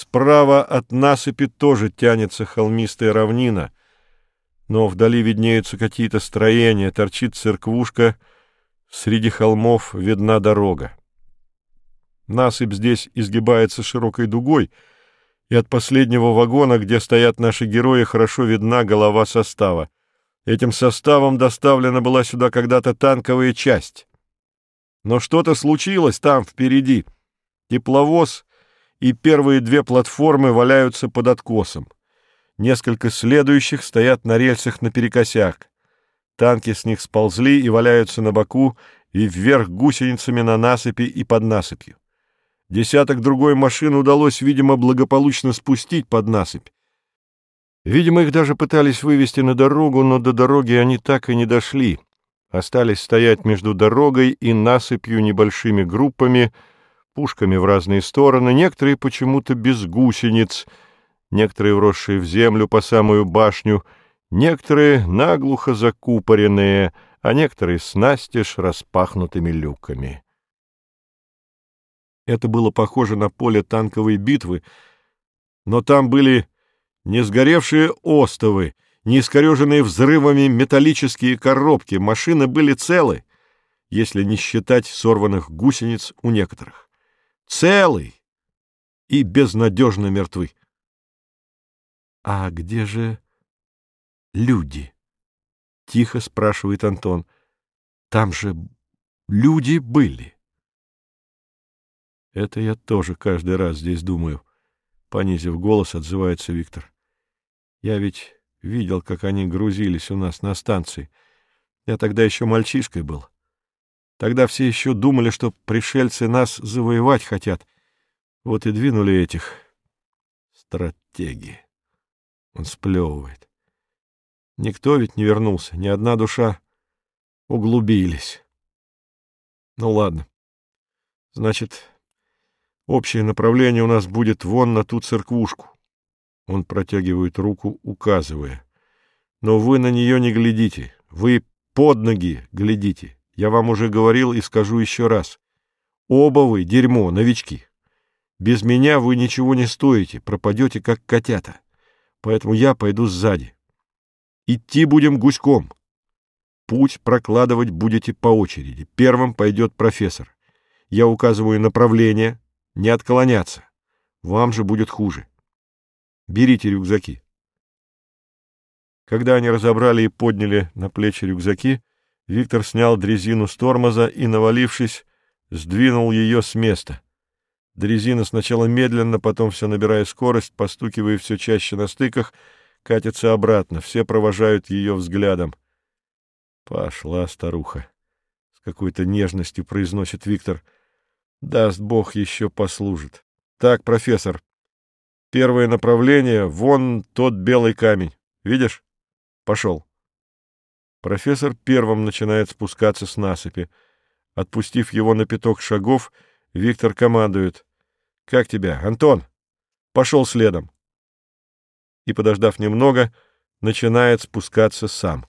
Справа от насыпи тоже тянется холмистая равнина, но вдали виднеются какие-то строения, торчит церквушка, среди холмов видна дорога. Насыпь здесь изгибается широкой дугой, и от последнего вагона, где стоят наши герои, хорошо видна голова состава. Этим составом доставлена была сюда когда-то танковая часть. Но что-то случилось там, впереди. Тепловоз и первые две платформы валяются под откосом. Несколько следующих стоят на рельсах наперекосяк. Танки с них сползли и валяются на боку и вверх гусеницами на насыпи и под насыпью. Десяток другой машин удалось, видимо, благополучно спустить под насыпь. Видимо, их даже пытались вывести на дорогу, но до дороги они так и не дошли. Остались стоять между дорогой и насыпью небольшими группами, пушками в разные стороны, некоторые почему-то без гусениц, некоторые вросшие в землю по самую башню, некоторые наглухо закупоренные, а некоторые с настежь распахнутыми люками. Это было похоже на поле танковой битвы, но там были не сгоревшие остовы, не искореженные взрывами металлические коробки, машины были целы, если не считать сорванных гусениц у некоторых. Целый и безнадежно мертвы. — А где же люди? — тихо спрашивает Антон. — Там же люди были. Это я тоже каждый раз здесь думаю. Понизив голос, отзывается Виктор. Я ведь видел, как они грузились у нас на станции. Я тогда еще мальчишкой был. Тогда все еще думали, что пришельцы нас завоевать хотят. Вот и двинули этих стратеги. Он сплевывает. Никто ведь не вернулся, ни одна душа. Углубились. Ну ладно. Значит, Общее направление у нас будет вон на ту церквушку. Он протягивает руку, указывая. Но вы на нее не глядите. Вы под ноги глядите. Я вам уже говорил и скажу еще раз. Оба вы дерьмо, новички. Без меня вы ничего не стоите, пропадете как котята. Поэтому я пойду сзади. Идти будем гуськом. Путь прокладывать будете по очереди. Первым пойдет профессор. Я указываю направление, не отклоняться. Вам же будет хуже. Берите рюкзаки. Когда они разобрали и подняли на плечи рюкзаки, Виктор снял дрезину с тормоза и, навалившись, сдвинул ее с места. Дрезина сначала медленно, потом, все набирая скорость, постукивая все чаще на стыках, катится обратно. Все провожают ее взглядом. «Пошла старуха», — с какой-то нежностью произносит Виктор — Даст Бог, еще послужит. Так, профессор, первое направление — вон тот белый камень. Видишь? Пошел. Профессор первым начинает спускаться с насыпи. Отпустив его на пяток шагов, Виктор командует. — Как тебя, Антон? Пошел следом. И, подождав немного, начинает спускаться сам.